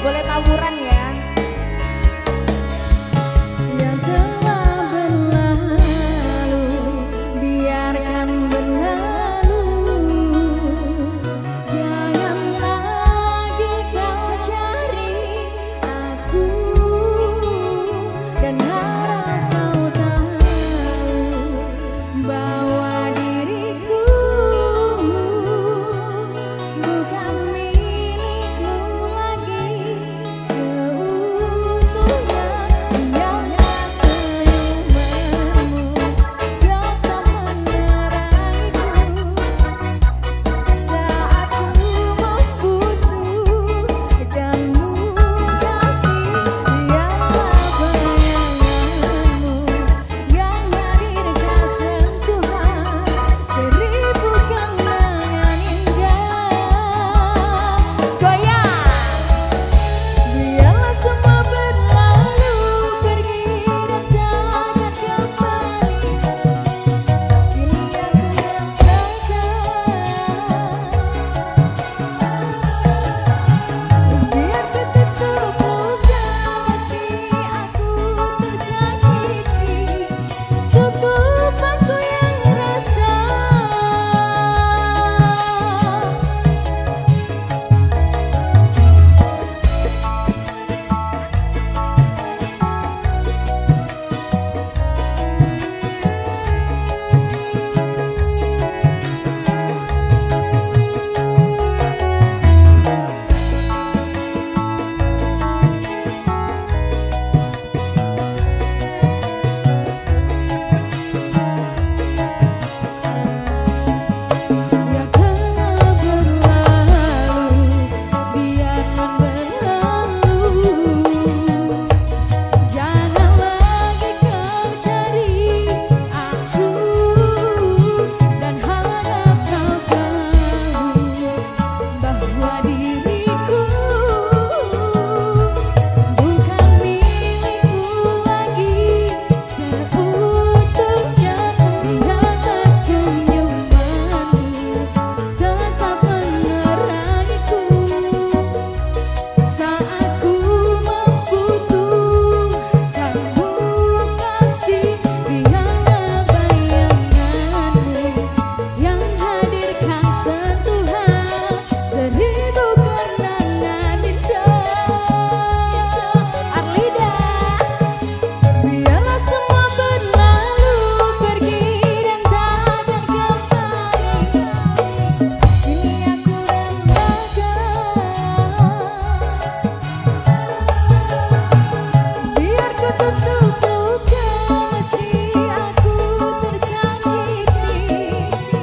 boleh tawuran ya.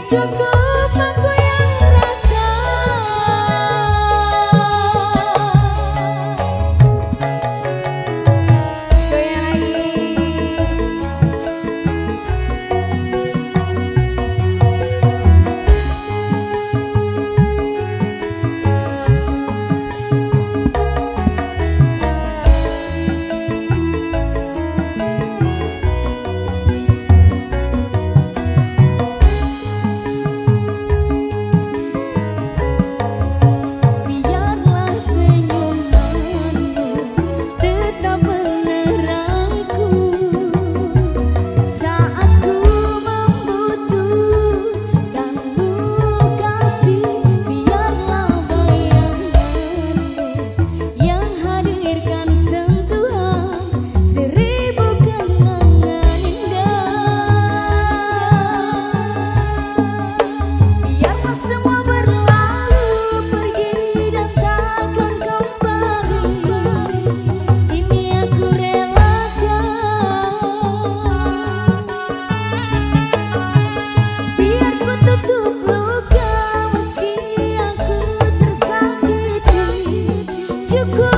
Jungle. to good.